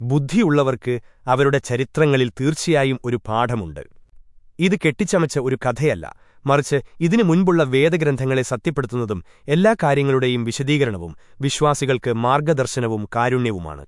ബുദ്ധിയുള്ളവർക്ക് അവരുടെ ചരിത്രങ്ങളിൽ തീർച്ചയായും ഒരു പാഠമുണ്ട്. ഇത് കെട്ടിച്ചമച്ച ഒരു കഥയല്ല. മറിച്ച് ഇതിനു മുൻപുള്ള വേദഗ്രന്ഥങ്ങളെ സത്യപ്പെടുത്തുന്നതും എല്ലാ കാര്യങ്ങളുടെയും വിശദീകരണവും വിശ്വാസികൾക്ക് മാർഗദർശനവും കാരുണ്യവുമാണ്.